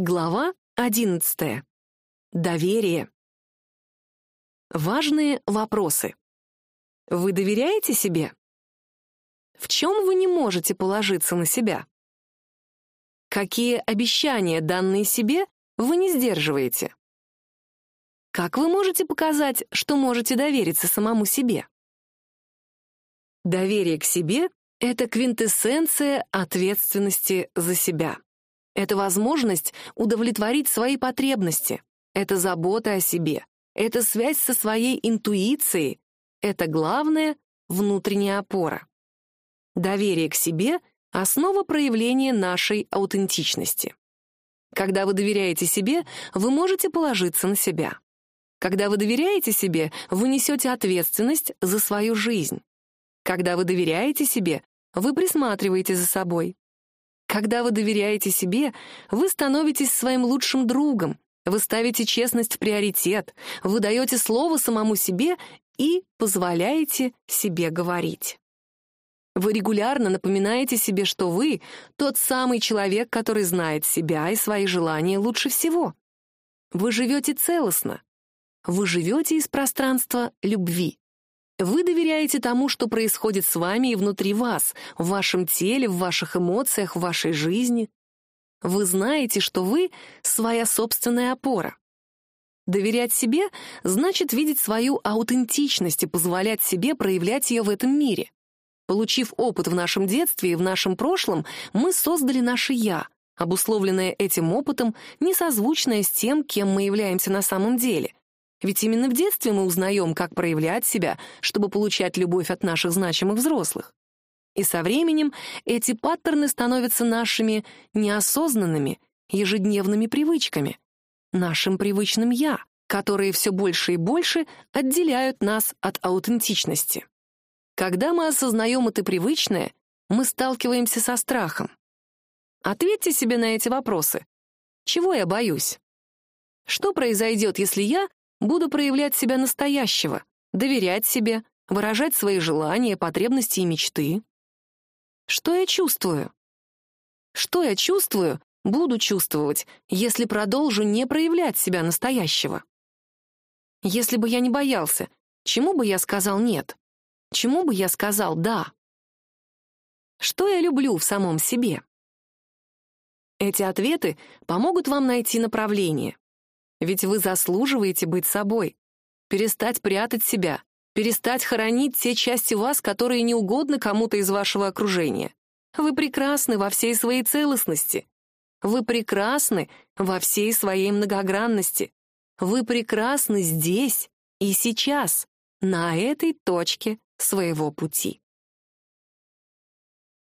Глава 11. Доверие. Важные вопросы. Вы доверяете себе? В чем вы не можете положиться на себя? Какие обещания, данные себе, вы не сдерживаете? Как вы можете показать, что можете довериться самому себе? Доверие к себе — это квинтэссенция ответственности за себя. Это возможность удовлетворить свои потребности. Это забота о себе. Это связь со своей интуицией. Это главная внутренняя опора. Доверие к себе — основа проявления нашей аутентичности. Когда вы доверяете себе, вы можете положиться на себя. Когда вы доверяете себе, вы несете ответственность за свою жизнь. Когда вы доверяете себе, вы присматриваете за собой. Когда вы доверяете себе, вы становитесь своим лучшим другом, вы ставите честность в приоритет, вы даете слово самому себе и позволяете себе говорить. Вы регулярно напоминаете себе, что вы — тот самый человек, который знает себя и свои желания лучше всего. Вы живете целостно. Вы живете из пространства любви. Вы доверяете тому, что происходит с вами и внутри вас, в вашем теле, в ваших эмоциях, в вашей жизни. Вы знаете, что вы — своя собственная опора. Доверять себе значит видеть свою аутентичность и позволять себе проявлять ее в этом мире. Получив опыт в нашем детстве и в нашем прошлом, мы создали наше «я», обусловленное этим опытом, несозвучное с тем, кем мы являемся на самом деле. Ведь именно в детстве мы узнаем, как проявлять себя, чтобы получать любовь от наших значимых взрослых. И со временем эти паттерны становятся нашими неосознанными, ежедневными привычками, нашим привычным «я», которые все больше и больше отделяют нас от аутентичности. Когда мы осознаем это привычное, мы сталкиваемся со страхом. Ответьте себе на эти вопросы. Чего я боюсь? Что произойдет, если я Буду проявлять себя настоящего, доверять себе, выражать свои желания, потребности и мечты. Что я чувствую? Что я чувствую, буду чувствовать, если продолжу не проявлять себя настоящего? Если бы я не боялся, чему бы я сказал «нет»? Чему бы я сказал «да»? Что я люблю в самом себе? Эти ответы помогут вам найти направление. Ведь вы заслуживаете быть собой. Перестать прятать себя, перестать хоронить те части вас, которые не угодны кому-то из вашего окружения. Вы прекрасны во всей своей целостности. Вы прекрасны во всей своей многогранности. Вы прекрасны здесь и сейчас, на этой точке своего пути.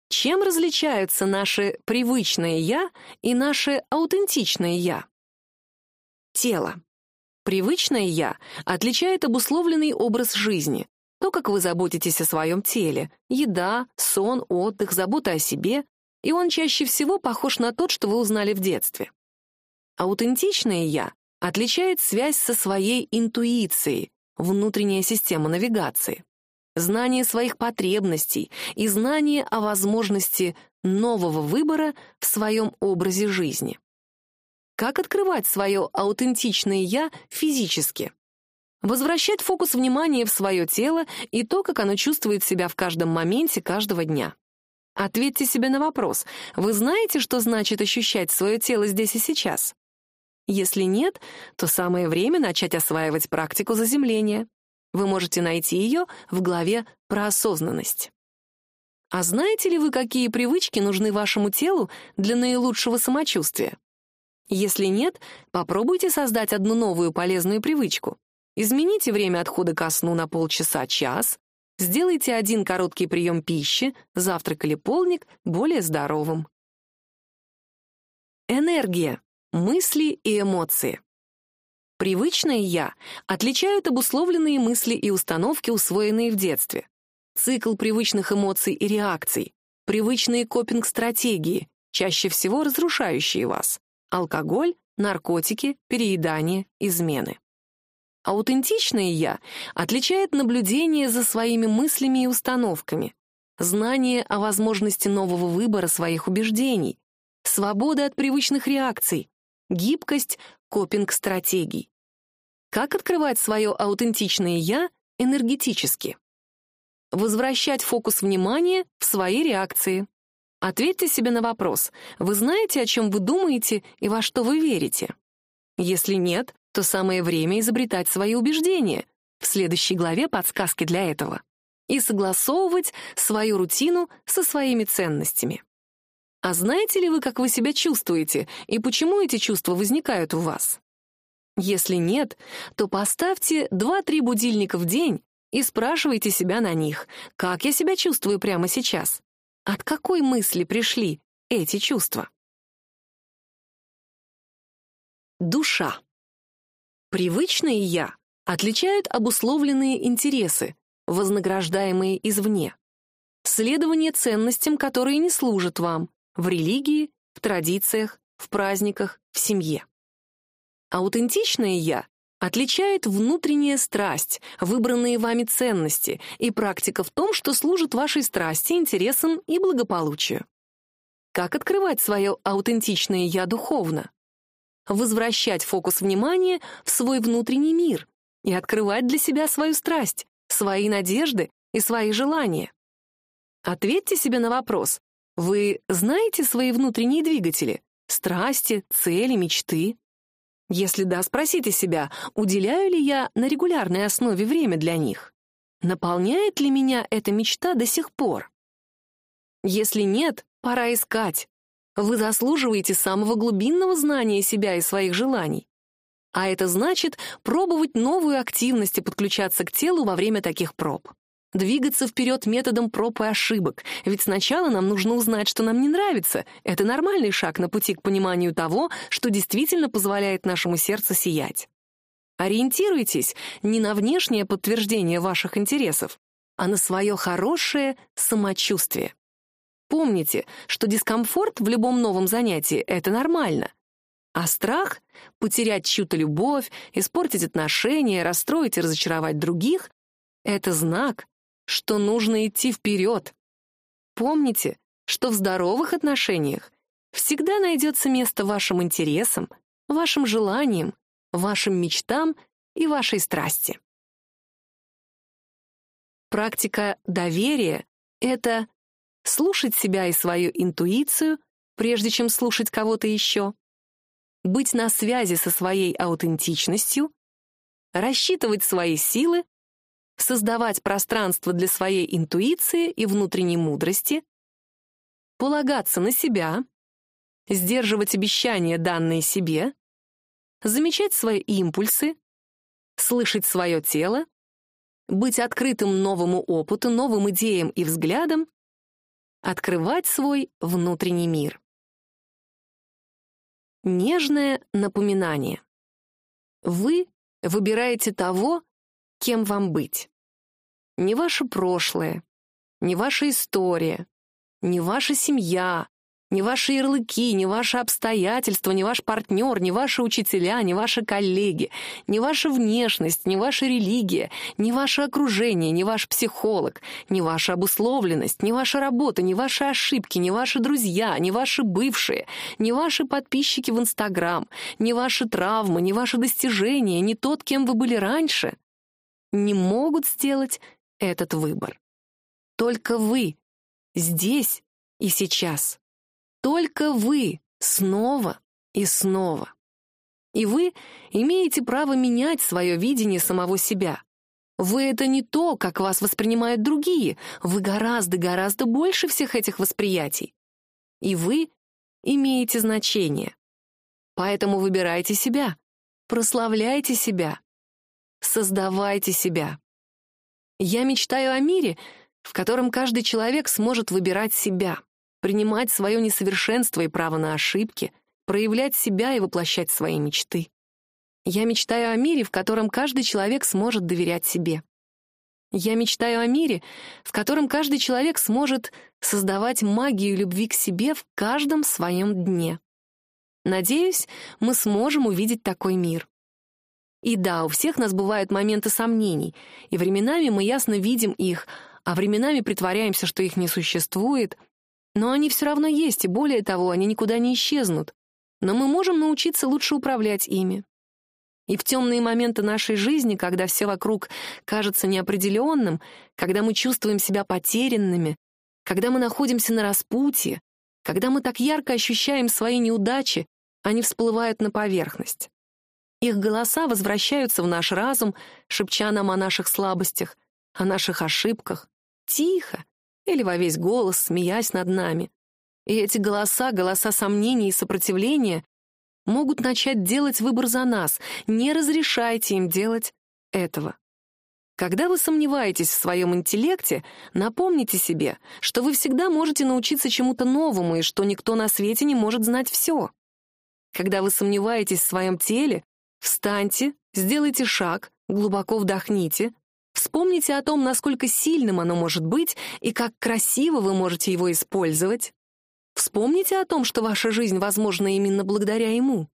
Чем различаются наше привычное «я» и наше аутентичное «я»? Тело. Привычное «я» отличает обусловленный образ жизни. То, как вы заботитесь о своем теле. Еда, сон, отдых, забота о себе. И он чаще всего похож на тот, что вы узнали в детстве. Аутентичное «я» отличает связь со своей интуицией, внутренняя система навигации, знание своих потребностей и знание о возможности нового выбора в своем образе жизни. Как открывать свое аутентичное «я» физически? Возвращать фокус внимания в свое тело и то, как оно чувствует себя в каждом моменте каждого дня. Ответьте себе на вопрос, вы знаете, что значит ощущать свое тело здесь и сейчас? Если нет, то самое время начать осваивать практику заземления. Вы можете найти ее в главе про осознанность. А знаете ли вы, какие привычки нужны вашему телу для наилучшего самочувствия? Если нет, попробуйте создать одну новую полезную привычку. Измените время отхода ко сну на полчаса-час, сделайте один короткий прием пищи, завтрак или полник, более здоровым. Энергия, мысли и эмоции. Привычное «я» отличают обусловленные мысли и установки, усвоенные в детстве. Цикл привычных эмоций и реакций, привычные копинг-стратегии, чаще всего разрушающие вас алкоголь, наркотики, переедание, измены. Аутентичное «я» отличает наблюдение за своими мыслями и установками, знание о возможности нового выбора своих убеждений, свобода от привычных реакций, гибкость копинг-стратегий. Как открывать свое аутентичное «я» энергетически? Возвращать фокус внимания в свои реакции. Ответьте себе на вопрос, вы знаете, о чем вы думаете и во что вы верите? Если нет, то самое время изобретать свои убеждения. В следующей главе подсказки для этого. И согласовывать свою рутину со своими ценностями. А знаете ли вы, как вы себя чувствуете и почему эти чувства возникают у вас? Если нет, то поставьте 2-3 будильника в день и спрашивайте себя на них, как я себя чувствую прямо сейчас. От какой мысли пришли эти чувства? Душа. Привычное «я» отличают обусловленные интересы, вознаграждаемые извне. Следование ценностям, которые не служат вам, в религии, в традициях, в праздниках, в семье. Аутентичное «я» отличает внутренняя страсть, выбранные вами ценности и практика в том, что служит вашей страсти, интересам и благополучию. Как открывать свое аутентичное «я» духовно? Возвращать фокус внимания в свой внутренний мир и открывать для себя свою страсть, свои надежды и свои желания. Ответьте себе на вопрос, вы знаете свои внутренние двигатели, страсти, цели, мечты? Если да, спросите себя, уделяю ли я на регулярной основе время для них? Наполняет ли меня эта мечта до сих пор? Если нет, пора искать. Вы заслуживаете самого глубинного знания себя и своих желаний. А это значит пробовать новую активность и подключаться к телу во время таких проб. Двигаться вперед методом проб и ошибок, ведь сначала нам нужно узнать, что нам не нравится. Это нормальный шаг на пути к пониманию того, что действительно позволяет нашему сердцу сиять. Ориентируйтесь не на внешнее подтверждение ваших интересов, а на свое хорошее самочувствие. Помните, что дискомфорт в любом новом занятии — это нормально. А страх — потерять чью-то любовь, испортить отношения, расстроить и разочаровать других — это знак, что нужно идти вперед. Помните, что в здоровых отношениях всегда найдется место вашим интересам, вашим желаниям, вашим мечтам и вашей страсти. Практика доверия — это слушать себя и свою интуицию, прежде чем слушать кого-то еще, быть на связи со своей аутентичностью, рассчитывать свои силы создавать пространство для своей интуиции и внутренней мудрости, полагаться на себя, сдерживать обещания, данные себе, замечать свои импульсы, слышать свое тело, быть открытым новому опыту, новым идеям и взглядам, открывать свой внутренний мир. Нежное напоминание. Вы выбираете того, кем вам быть. Не ваше прошлое, не ваша история, не ваша семья, не ваши ярлыки, не ваши обстоятельства, не ваш партнер, не ваши учителя, не ваши коллеги, не ваша внешность, не ваша религия, не ваше окружение, не ваш психолог, не ваша обусловленность, не ваша работа, не ваши ошибки, не ваши друзья, не ваши бывшие, не ваши подписчики в Инстаграм, не ваши травмы, не ваши достижения, не тот, кем вы были раньше не могут сделать этот выбор. Только вы, здесь и сейчас. Только вы, снова и снова. И вы имеете право менять свое видение самого себя. Вы — это не то, как вас воспринимают другие. Вы гораздо-гораздо больше всех этих восприятий. И вы имеете значение. Поэтому выбирайте себя, прославляйте себя, Создавайте себя. Я мечтаю о мире, в котором каждый человек сможет выбирать себя, принимать свое несовершенство и право на ошибки, проявлять себя и воплощать свои мечты. Я мечтаю о мире, в котором каждый человек сможет доверять себе. Я мечтаю о мире, в котором каждый человек сможет создавать магию любви к себе в каждом своем дне. Надеюсь, мы сможем увидеть такой мир. И да, у всех нас бывают моменты сомнений, и временами мы ясно видим их, а временами притворяемся, что их не существует. Но они все равно есть, и более того, они никуда не исчезнут. но мы можем научиться лучше управлять ими. И в темные моменты нашей жизни, когда все вокруг кажется неопределенным, когда мы чувствуем себя потерянными, когда мы находимся на распутье, когда мы так ярко ощущаем свои неудачи, они всплывают на поверхность. Их голоса возвращаются в наш разум, шепча нам о наших слабостях, о наших ошибках, тихо или во весь голос, смеясь над нами. И эти голоса, голоса сомнений и сопротивления, могут начать делать выбор за нас. Не разрешайте им делать этого. Когда вы сомневаетесь в своем интеллекте, напомните себе, что вы всегда можете научиться чему-то новому и что никто на свете не может знать все. Когда вы сомневаетесь в своем теле, встаньте, сделайте шаг, глубоко вдохните, вспомните о том, насколько сильным оно может быть и как красиво вы можете его использовать. Вспомните о том, что ваша жизнь возможна именно благодаря ему.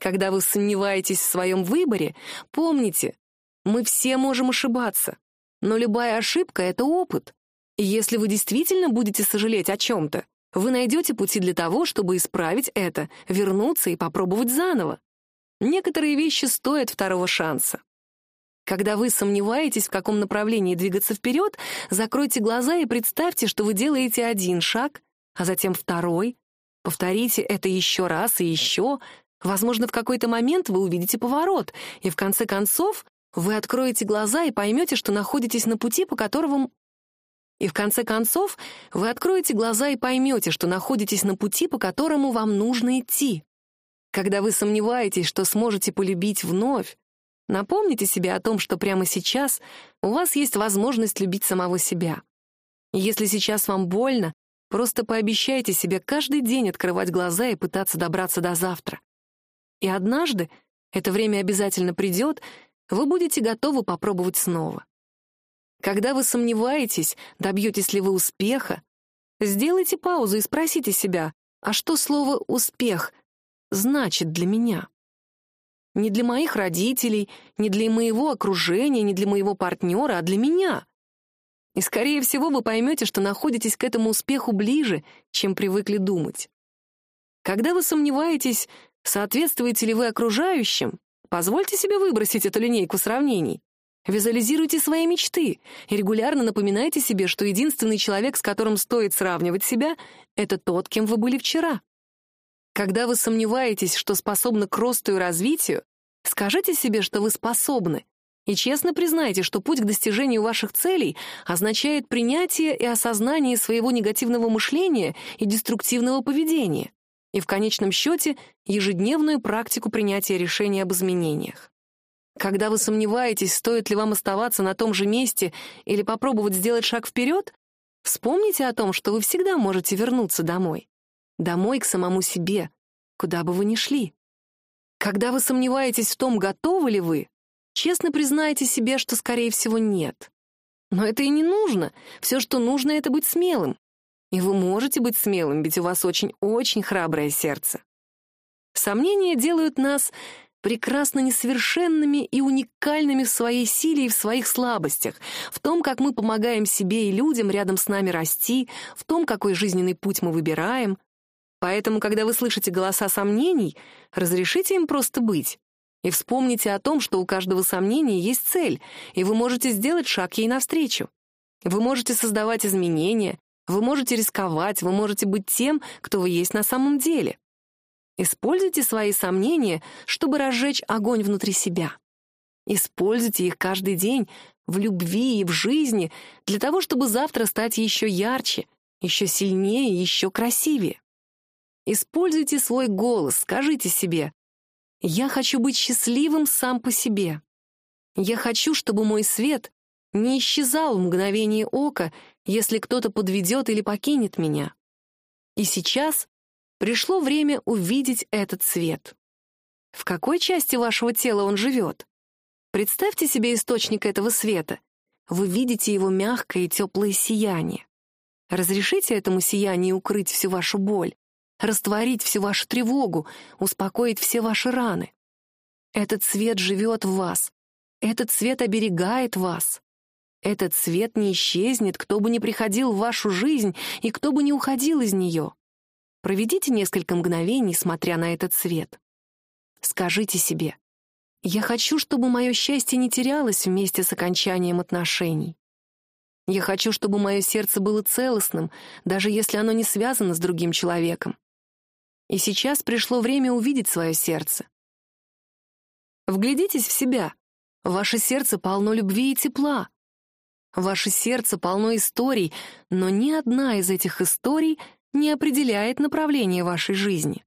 Когда вы сомневаетесь в своем выборе, помните, мы все можем ошибаться, но любая ошибка — это опыт. И если вы действительно будете сожалеть о чем-то, вы найдете пути для того, чтобы исправить это, вернуться и попробовать заново. Некоторые вещи стоят второго шанса. Когда вы сомневаетесь, в каком направлении двигаться вперед, закройте глаза и представьте, что вы делаете один шаг, а затем второй. Повторите это еще раз и еще. Возможно, в какой-то момент вы увидите поворот, и в конце концов вы откроете глаза и поймете, что находитесь на пути, по которому и в конце концов, вы откроете глаза и поймете, что находитесь на пути, по которому вам нужно идти. Когда вы сомневаетесь, что сможете полюбить вновь, напомните себе о том, что прямо сейчас у вас есть возможность любить самого себя. Если сейчас вам больно, просто пообещайте себе каждый день открывать глаза и пытаться добраться до завтра. И однажды, это время обязательно придет, вы будете готовы попробовать снова. Когда вы сомневаетесь, добьетесь ли вы успеха, сделайте паузу и спросите себя, а что слово «успех» значит для меня? Не для моих родителей, не для моего окружения, не для моего партнера, а для меня. И, скорее всего, вы поймете, что находитесь к этому успеху ближе, чем привыкли думать. Когда вы сомневаетесь, соответствуете ли вы окружающим, позвольте себе выбросить эту линейку сравнений. Визуализируйте свои мечты и регулярно напоминайте себе, что единственный человек, с которым стоит сравнивать себя, это тот, кем вы были вчера. Когда вы сомневаетесь, что способны к росту и развитию, скажите себе, что вы способны, и честно признайте, что путь к достижению ваших целей означает принятие и осознание своего негативного мышления и деструктивного поведения, и в конечном счете ежедневную практику принятия решений об изменениях. Когда вы сомневаетесь, стоит ли вам оставаться на том же месте или попробовать сделать шаг вперед, вспомните о том, что вы всегда можете вернуться домой. Домой к самому себе, куда бы вы ни шли. Когда вы сомневаетесь в том, готовы ли вы, честно признайте себе, что, скорее всего, нет. Но это и не нужно. Все, что нужно, это быть смелым. И вы можете быть смелым, ведь у вас очень-очень храброе сердце. Сомнения делают нас прекрасно несовершенными и уникальными в своей силе и в своих слабостях, в том, как мы помогаем себе и людям рядом с нами расти, в том, какой жизненный путь мы выбираем. Поэтому, когда вы слышите голоса сомнений, разрешите им просто быть. И вспомните о том, что у каждого сомнения есть цель, и вы можете сделать шаг ей навстречу. Вы можете создавать изменения, вы можете рисковать, вы можете быть тем, кто вы есть на самом деле. Используйте свои сомнения, чтобы разжечь огонь внутри себя. Используйте их каждый день в любви и в жизни для того, чтобы завтра стать еще ярче, еще сильнее, еще красивее. Используйте свой голос, скажите себе «Я хочу быть счастливым сам по себе». Я хочу, чтобы мой свет не исчезал в мгновение ока, если кто-то подведет или покинет меня. И сейчас Пришло время увидеть этот свет. В какой части вашего тела он живет? Представьте себе источник этого света. Вы видите его мягкое и теплое сияние. Разрешите этому сиянию укрыть всю вашу боль, растворить всю вашу тревогу, успокоить все ваши раны. Этот свет живет в вас. Этот свет оберегает вас. Этот свет не исчезнет, кто бы ни приходил в вашу жизнь и кто бы ни уходил из нее. Проведите несколько мгновений, смотря на этот цвет. Скажите себе, «Я хочу, чтобы мое счастье не терялось вместе с окончанием отношений. Я хочу, чтобы мое сердце было целостным, даже если оно не связано с другим человеком. И сейчас пришло время увидеть свое сердце. Вглядитесь в себя. Ваше сердце полно любви и тепла. Ваше сердце полно историй, но ни одна из этих историй не определяет направление вашей жизни.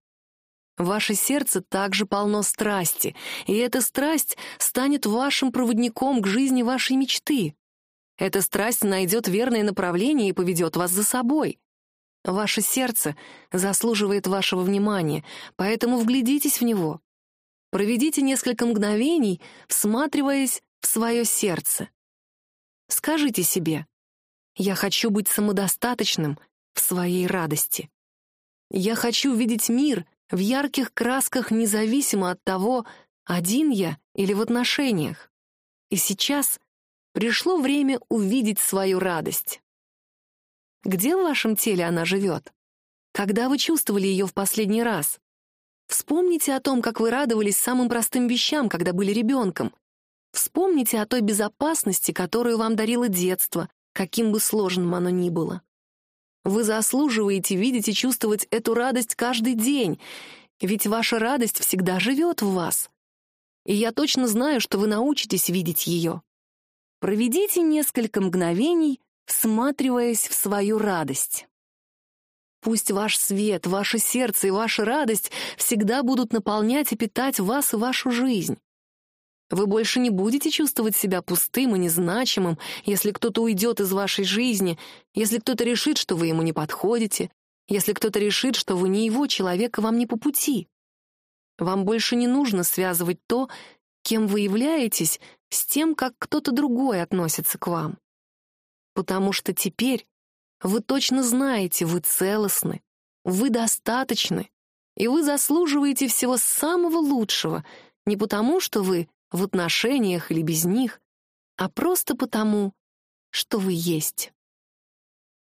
Ваше сердце также полно страсти, и эта страсть станет вашим проводником к жизни вашей мечты. Эта страсть найдет верное направление и поведет вас за собой. Ваше сердце заслуживает вашего внимания, поэтому вглядитесь в него. Проведите несколько мгновений, всматриваясь в свое сердце. Скажите себе, «Я хочу быть самодостаточным в своей радости. Я хочу видеть мир в ярких красках независимо от того, один я или в отношениях. И сейчас пришло время увидеть свою радость. Где в вашем теле она живет? Когда вы чувствовали ее в последний раз? Вспомните о том, как вы радовались самым простым вещам, когда были ребенком. Вспомните о той безопасности, которую вам дарило детство, каким бы сложным оно ни было. Вы заслуживаете видеть и чувствовать эту радость каждый день, ведь ваша радость всегда живет в вас. И я точно знаю, что вы научитесь видеть ее. Проведите несколько мгновений, всматриваясь в свою радость. Пусть ваш свет, ваше сердце и ваша радость всегда будут наполнять и питать вас и вашу жизнь. Вы больше не будете чувствовать себя пустым и незначимым, если кто-то уйдет из вашей жизни, если кто-то решит, что вы ему не подходите, если кто-то решит, что вы не его человек и вам не по пути. Вам больше не нужно связывать то, кем вы являетесь, с тем, как кто-то другой относится к вам. Потому что теперь вы точно знаете, вы целостны, вы достаточны, и вы заслуживаете всего самого лучшего, не потому что вы в отношениях или без них, а просто потому, что вы есть.